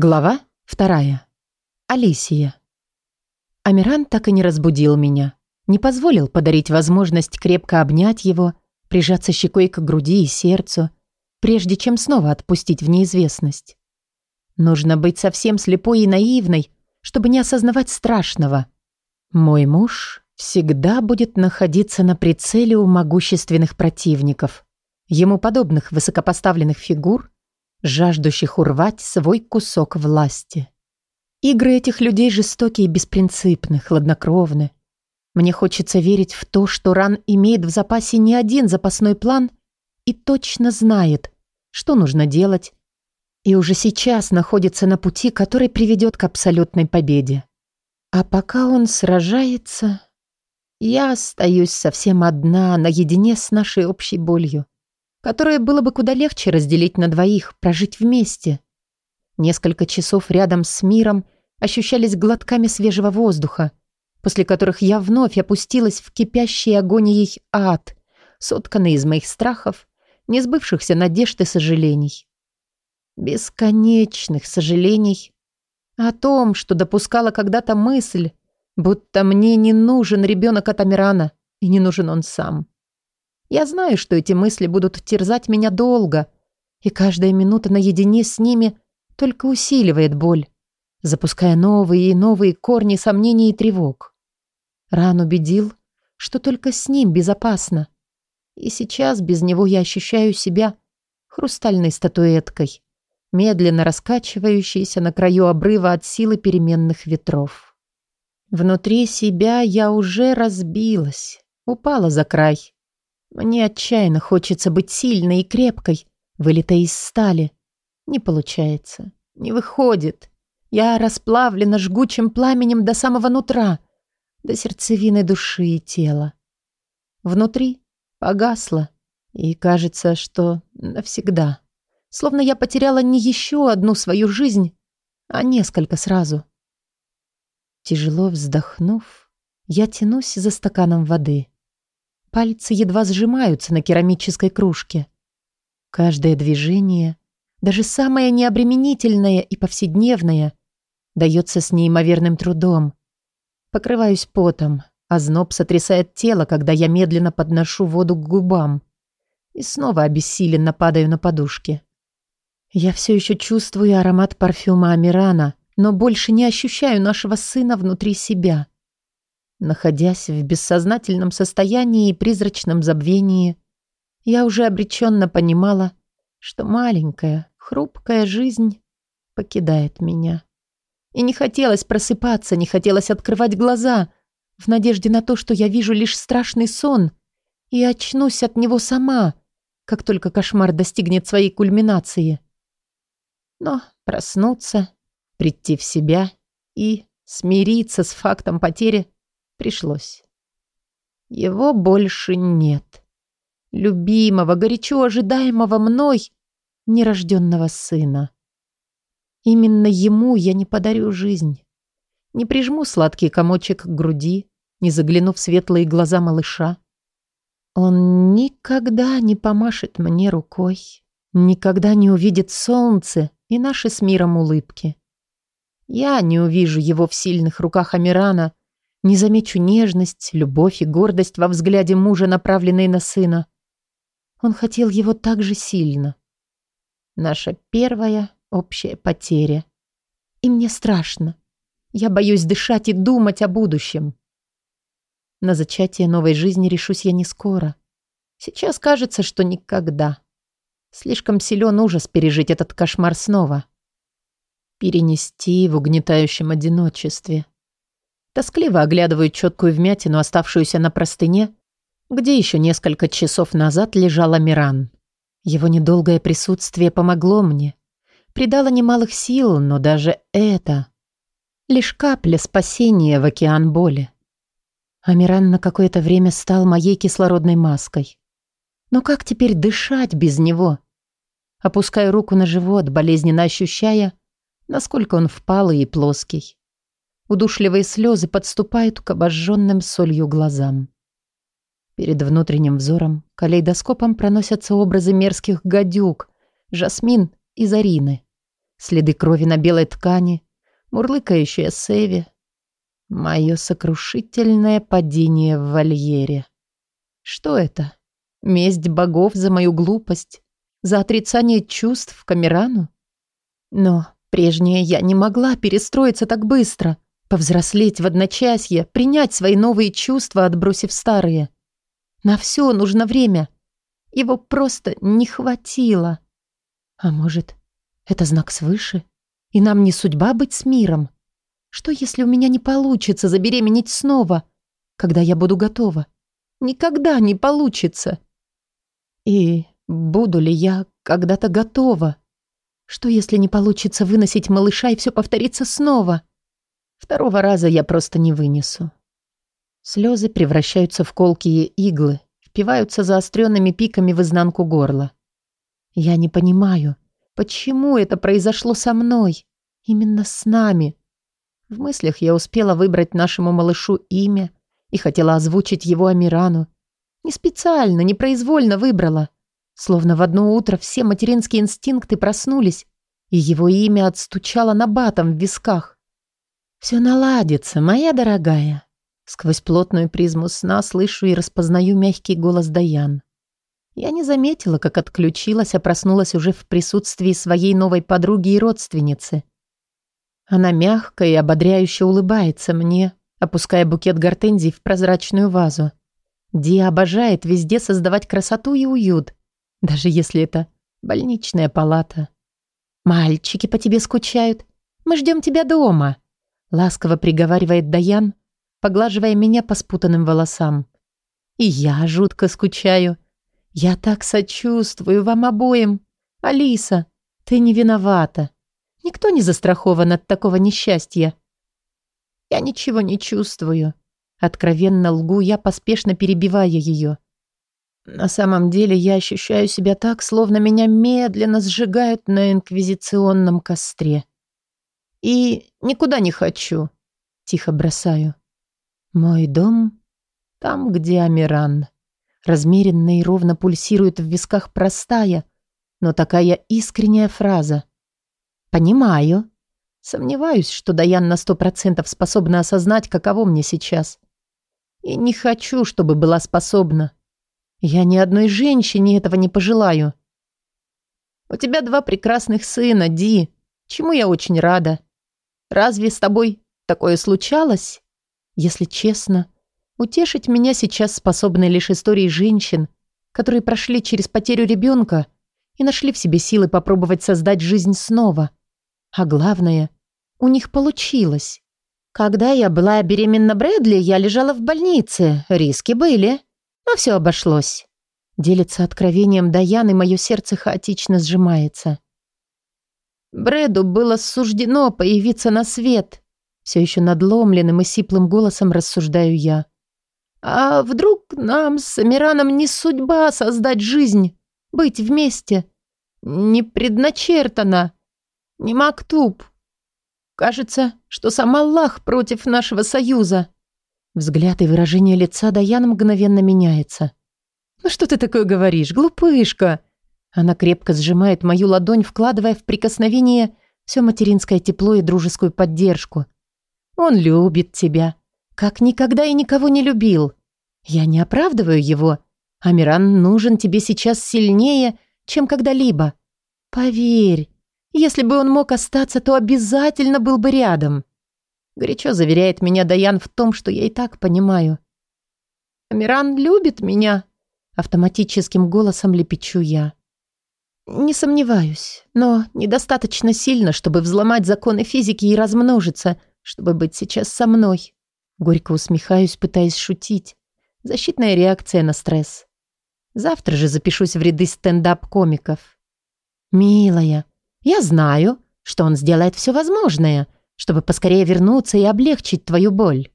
Глава вторая. Алисия. Амиран так и не разбудил меня. Не позволил подарить возможность крепко обнять его, прижаться щекой к груди и сердцу, прежде чем снова отпустить в неизвестность. Нужно быть совсем слепой и наивной, чтобы не осознавать страшного. Мой муж всегда будет находиться на прицеле у могущественных противников, ему подобных высокопоставленных фигур – жаждущих урвать свой кусок власти. Игры этих людей жестокие и беспринципны, хладнокровны. Мне хочется верить в то, что Ран имеет в запасе не один запасной план и точно знает, что нужно делать, и уже сейчас находится на пути, который приведет к абсолютной победе. А пока он сражается, я остаюсь совсем одна, наедине с нашей общей болью которое было бы куда легче разделить на двоих, прожить вместе. Несколько часов рядом с миром ощущались глотками свежего воздуха, после которых я вновь опустилась в кипящий агонией ад, сотканный из моих страхов, несбывшихся надежд и сожалений. Бесконечных сожалений о том, что допускала когда-то мысль, будто мне не нужен ребенок от Амирана, и не нужен он сам. Я знаю, что эти мысли будут терзать меня долго, и каждая минута наедине с ними только усиливает боль, запуская новые и новые корни сомнений и тревог. Ран убедил, что только с ним безопасно. И сейчас без него я ощущаю себя хрустальной статуэткой, медленно раскачивающейся на краю обрыва от силы переменных ветров. Внутри себя я уже разбилась, упала за край, мне отчаянно хочется быть сильной и крепкой, вылитой из стали. Не получается, не выходит. Я расплавлена жгучим пламенем до самого нутра, до сердцевины души и тела. Внутри погасло, и кажется, что навсегда. Словно я потеряла не еще одну свою жизнь, а несколько сразу. Тяжело вздохнув, я тянусь за стаканом воды. Пальцы едва сжимаются на керамической кружке. Каждое движение, даже самое необременительное и повседневное, дается с неимоверным трудом. Покрываюсь потом, а зноб сотрясает тело, когда я медленно подношу воду к губам. И снова обессиленно падаю на подушке. Я все еще чувствую аромат парфюма Амирана, но больше не ощущаю нашего сына внутри себя. Находясь в бессознательном состоянии и призрачном забвении, я уже обреченно понимала, что маленькая, хрупкая жизнь покидает меня. И не хотелось просыпаться, не хотелось открывать глаза, в надежде на то, что я вижу лишь страшный сон и очнусь от него сама, как только кошмар достигнет своей кульминации. Но проснуться, прийти в себя и смириться с фактом потери Пришлось. Его больше нет. Любимого, горячо ожидаемого мной нерожденного сына. Именно ему я не подарю жизнь. Не прижму сладкий комочек к груди, не загляну в светлые глаза малыша. Он никогда не помашет мне рукой, никогда не увидит солнце и наши с миром улыбки. Я не увижу его в сильных руках Амирана, не замечу нежность, любовь и гордость во взгляде мужа, направленной на сына. Он хотел его так же сильно. Наша первая общая потеря. И мне страшно. Я боюсь дышать и думать о будущем. На зачатие новой жизни решусь я не скоро. Сейчас кажется, что никогда. Слишком силен ужас пережить этот кошмар снова. Перенести в угнетающем одиночестве. Тоскливо оглядываю четкую вмятину, оставшуюся на простыне, где еще несколько часов назад лежала Миран. Его недолгое присутствие помогло мне. Придало немалых сил, но даже это... Лишь капля спасения в океан боли. Амиран на какое-то время стал моей кислородной маской. Но как теперь дышать без него? Опускаю руку на живот, болезненно ощущая, насколько он впалый и плоский. Удушливые слезы подступают к обожженным солью глазам. Перед внутренним взором калейдоскопом проносятся образы мерзких гадюк, Жасмин и Зарины. следы крови на белой ткани, мурлыкающая Севи. Мое сокрушительное падение в вольере. Что это? Месть богов за мою глупость? За отрицание чувств Камерану? Но прежняя я не могла перестроиться так быстро, повзрослеть в одночасье, принять свои новые чувства, отбросив старые. На все нужно время. Его просто не хватило. А может, это знак свыше? И нам не судьба быть с миром? Что, если у меня не получится забеременеть снова, когда я буду готова? Никогда не получится. И буду ли я когда-то готова? Что, если не получится выносить малыша и все повторится снова? Второго раза я просто не вынесу. Слезы превращаются в колкие иглы, впиваются заостренными пиками в изнанку горла. Я не понимаю, почему это произошло со мной, именно с нами. В мыслях я успела выбрать нашему малышу имя и хотела озвучить его Амирану. Не специально, непроизвольно выбрала. Словно в одно утро все материнские инстинкты проснулись, и его имя отстучало на батом в висках. «Все наладится, моя дорогая», Сквозь плотную призму сна слышу и распознаю мягкий голос Даян. Я не заметила, как отключилась, а проснулась уже в присутствии своей новой подруги и родственницы. Она мягко и ободряюще улыбается мне, опуская букет гортензий в прозрачную вазу. Ди обожает везде создавать красоту и уют, даже если это больничная палата. «Мальчики по тебе скучают. Мы ждем тебя дома», — ласково приговаривает Даян, поглаживая меня по спутанным волосам. «И я жутко скучаю. Я так сочувствую вам обоим. Алиса, ты не виновата. Никто не застрахован от такого несчастья». «Я ничего не чувствую». Откровенно лгу я, поспешно перебивая ее. На самом деле я ощущаю себя так, словно меня медленно сжигают на инквизиционном костре. И никуда не хочу, тихо бросаю. Мой дом там, где Амиран. Размеренно и ровно пульсирует в висках простая, но такая искренняя фраза. Понимаю. Сомневаюсь, что Даян на сто процентов способна осознать, каково мне сейчас. И не хочу, чтобы была способна. Я ни одной женщине этого не пожелаю. У тебя два прекрасных сына, Ди, чему я очень рада. Разве с тобой такое случалось? Если честно, утешить меня сейчас способны лишь истории женщин, которые прошли через потерю ребенка и нашли в себе силы попробовать создать жизнь снова. А главное, у них получилось. Когда я была беременна Брэдли, я лежала в больнице. Риски были, но все обошлось. Делится откровением Даян, и мое сердце хаотично сжимается. Брэду было суждено появиться на свет. Все еще надломленным и сиплым голосом рассуждаю я. А вдруг нам с Амираном не судьба создать жизнь, быть вместе? Не предначертано, не мактуб. Кажется, что сам Аллах против нашего союза. Взгляд и выражение лица Даяна мгновенно меняется. «Ну что ты такое говоришь, глупышка?» Она крепко сжимает мою ладонь, вкладывая в прикосновение все материнское тепло и дружескую поддержку – он любит тебя, как никогда и никого не любил. Я не оправдываю его. Амиран нужен тебе сейчас сильнее, чем когда-либо. Поверь, если бы он мог остаться, то обязательно был бы рядом. Горячо заверяет меня Даян в том, что я и так понимаю. Амиран любит меня, автоматическим голосом лепечу я. Не сомневаюсь, но недостаточно сильно, чтобы взломать законы физики и размножиться, чтобы быть сейчас со мной. Горько усмехаюсь, пытаясь шутить. Защитная реакция на стресс. Завтра же запишусь в ряды стендап-комиков. «Милая, я знаю, что он сделает все возможное, чтобы поскорее вернуться и облегчить твою боль».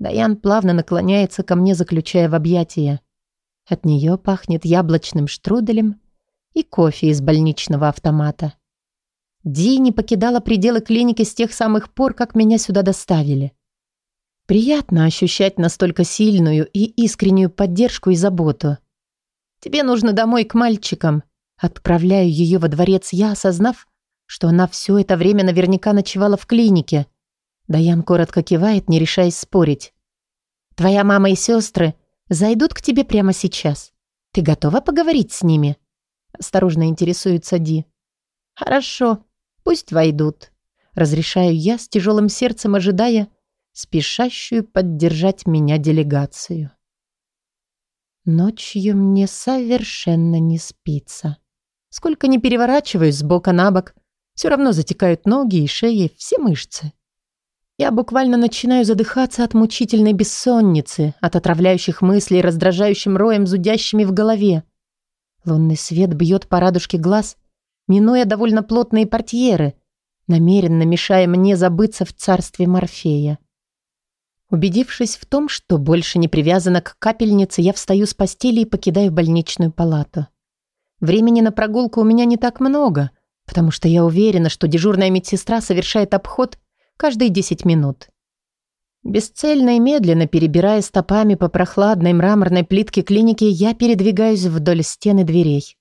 Даян плавно наклоняется ко мне, заключая в объятия. От нее пахнет яблочным штруделем и кофе из больничного автомата. Ди не покидала пределы клиники с тех самых пор, как меня сюда доставили. Приятно ощущать настолько сильную и искреннюю поддержку и заботу. «Тебе нужно домой к мальчикам». Отправляю ее во дворец я, осознав, что она все это время наверняка ночевала в клинике. Даян коротко кивает, не решаясь спорить. «Твоя мама и сестры зайдут к тебе прямо сейчас. Ты готова поговорить с ними?» Осторожно интересуется Ди. «Хорошо, пусть войдут». Разрешаю я с тяжелым сердцем, ожидая спешащую поддержать меня делегацию. Ночью мне совершенно не спится. Сколько ни переворачиваюсь с бока на бок, все равно затекают ноги и шеи, все мышцы. Я буквально начинаю задыхаться от мучительной бессонницы, от отравляющих мыслей, раздражающим роем, зудящими в голове. Лунный свет бьет по радужке глаз, минуя довольно плотные портьеры, намеренно мешая мне забыться в царстве Морфея. Убедившись в том, что больше не привязана к капельнице, я встаю с постели и покидаю больничную палату. Времени на прогулку у меня не так много, потому что я уверена, что дежурная медсестра совершает обход каждые 10 минут. Бесцельно и медленно перебирая стопами по прохладной мраморной плитке клиники, я передвигаюсь вдоль стены дверей.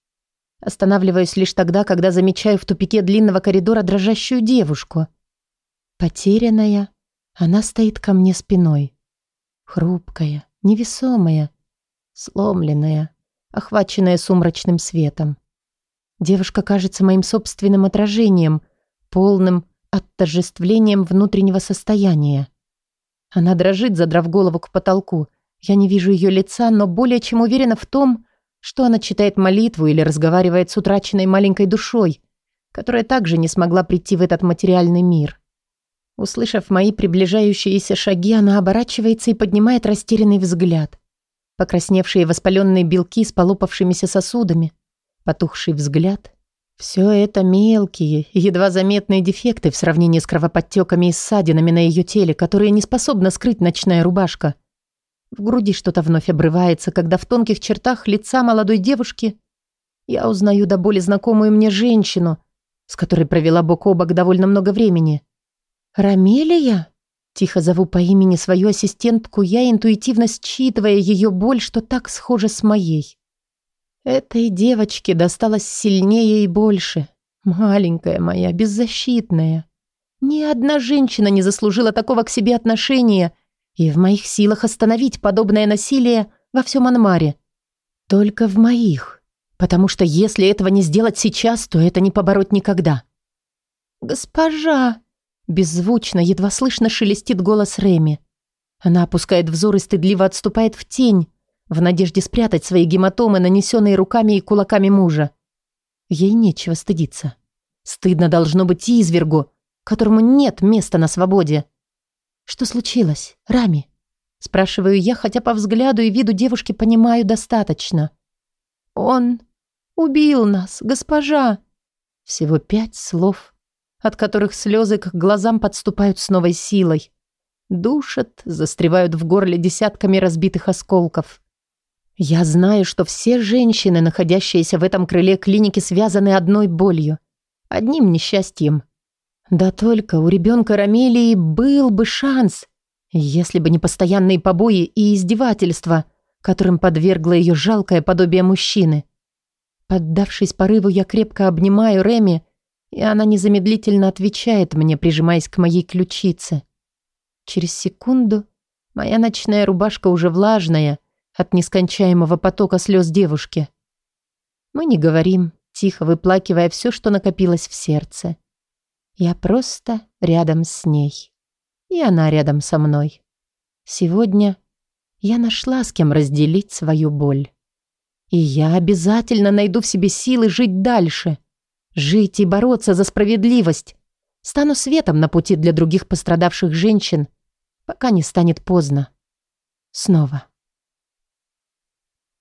Останавливаюсь лишь тогда, когда замечаю в тупике длинного коридора дрожащую девушку. Потерянная, она стоит ко мне спиной. Хрупкая, невесомая, сломленная, охваченная сумрачным светом. Девушка кажется моим собственным отражением, полным отождествлением внутреннего состояния. Она дрожит, задрав голову к потолку. Я не вижу ее лица, но более чем уверена в том, что она читает молитву или разговаривает с утраченной маленькой душой, которая также не смогла прийти в этот материальный мир. Услышав мои приближающиеся шаги, она оборачивается и поднимает растерянный взгляд. Покрасневшие воспаленные белки с полопавшимися сосудами, потухший взгляд. Все это мелкие, едва заметные дефекты в сравнении с кровоподтеками и ссадинами на ее теле, которые не способна скрыть ночная рубашка. В груди что-то вновь обрывается, когда в тонких чертах лица молодой девушки я узнаю до боли знакомую мне женщину, с которой провела бок о бок довольно много времени. «Рамелия?» Тихо зову по имени свою ассистентку, я интуитивно считывая ее боль, что так схожа с моей. Этой девочке досталось сильнее и больше. Маленькая моя, беззащитная. Ни одна женщина не заслужила такого к себе отношения, и в моих силах остановить подобное насилие во всем Анмаре. Только в моих. Потому что если этого не сделать сейчас, то это не побороть никогда. «Госпожа!» Беззвучно, едва слышно шелестит голос Реми. Она опускает взор и стыдливо отступает в тень, в надежде спрятать свои гематомы, нанесенные руками и кулаками мужа. Ей нечего стыдиться. Стыдно должно быть извергу, которому нет места на свободе. «Что случилось, Рами?» Спрашиваю я, хотя по взгляду и виду девушки понимаю достаточно. «Он убил нас, госпожа!» Всего пять слов, от которых слезы к глазам подступают с новой силой. Душат, застревают в горле десятками разбитых осколков. Я знаю, что все женщины, находящиеся в этом крыле клиники, связаны одной болью, одним несчастьем. Да только у ребенка Рамелии был бы шанс, если бы не постоянные побои и издевательства, которым подвергло ее жалкое подобие мужчины. Поддавшись порыву, я крепко обнимаю Реми и она незамедлительно отвечает мне, прижимаясь к моей ключице. Через секунду моя ночная рубашка уже влажная от нескончаемого потока слез девушки. Мы не говорим, тихо выплакивая все, что накопилось в сердце. Я просто рядом с ней. И она рядом со мной. Сегодня я нашла с кем разделить свою боль. И я обязательно найду в себе силы жить дальше — Жить и бороться за справедливость. Стану светом на пути для других пострадавших женщин, пока не станет поздно. Снова.